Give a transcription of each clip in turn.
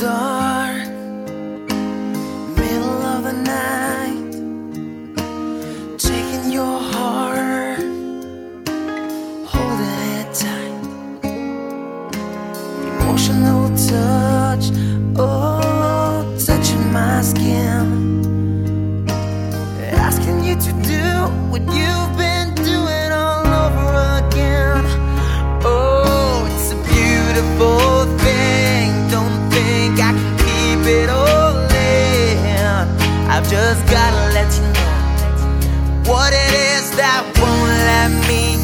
dawn. it all in. I've just gotta let you know what it is that won't let me.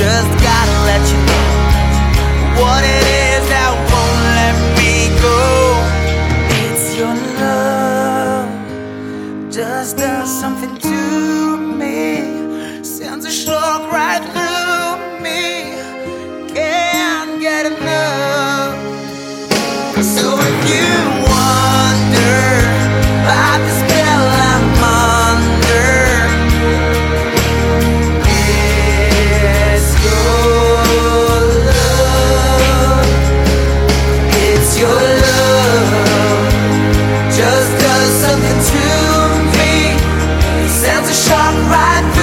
Just gotta let you know what it is that won't let me go. It's your love, just does something to me, sends a shock right through me. a shot right